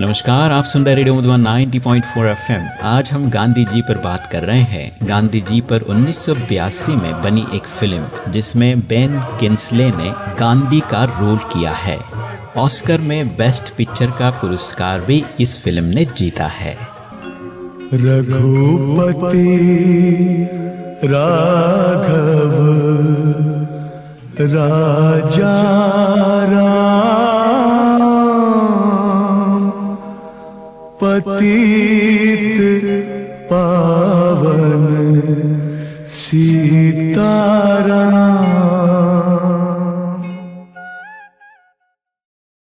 नमस्कार, आप सुन रहे रेडियो मधुबन 90.4 एफएम। आज हम गांधी जी पर बात कर रहे हैं। गांधी जी पर 1982 में बनी एक फ़िल्म, जिसमें बेन किन्सले ने गांधी का रोल किया है। ऑस्कर में बेस्ट पिक्चर का पुरस्कार भी इस फ़िल्म ने जीता है। रघुपति राघव, राजा पतित पावन सीताराम।